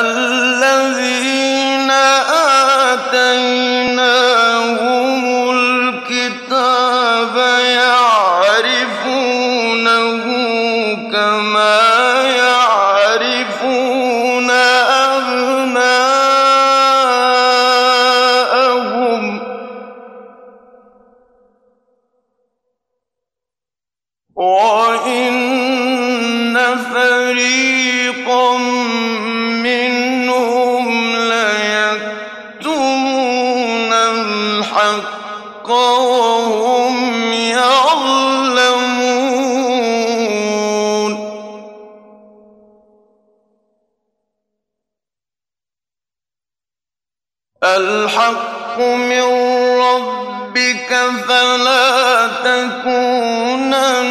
الَّذِينَ آتَيْنَاهُمُ الْكِتَابَ يَعْرِفُونَهُ كَمَا يَعْرِفُونَ وَإِنَّ فَرِيقًا وَهُمْ يَعْلَمُونَ. الْحَقُّ مِن رَّبِّكَ فَلَا تَكُونَنَّ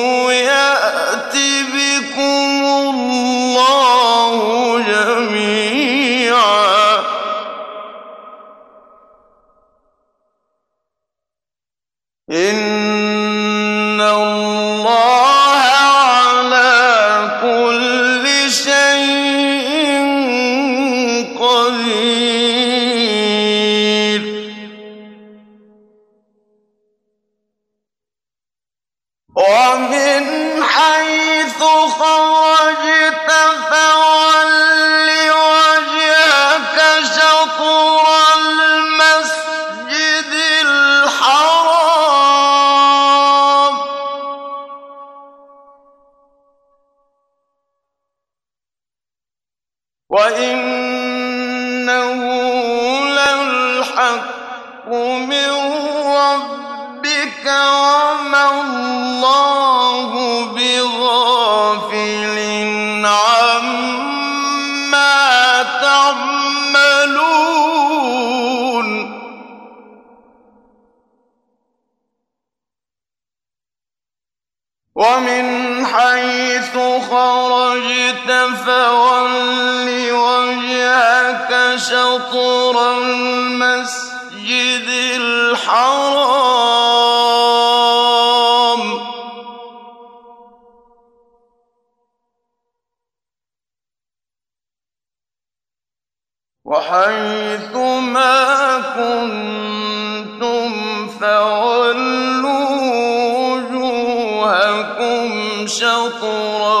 إِنَّ اللَّهَ عَلَىٰ كُلِّ شَيْءٍ قَدِيرٌ وَمِنْ حَيْثُ وَإِنَّهُ لَلْحَقُّ مِن رَّبِّكَ وَمَا اللَّهُ بِغَافِلٍ عَمَّا تَعْمَلُونَ وَمِنْ حَيْثُ خَرَجْتَ فَوَلِّ وَجْهَكَ شَطْرَ الْمَسْجِدِ الْحَرَامِ ۖ. وَحَيْثُ مَا كُنتُمْ فَوَلُّوا وُجُوهَكُمْ شَطْرَهُ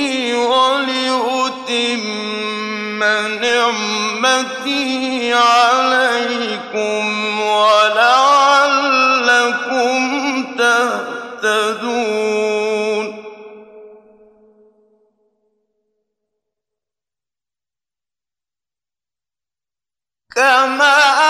نِعْمَتِي عَلَيْكُمْ وَلَعَلَّكُمْ تَهْتَدُونَ. كَمَا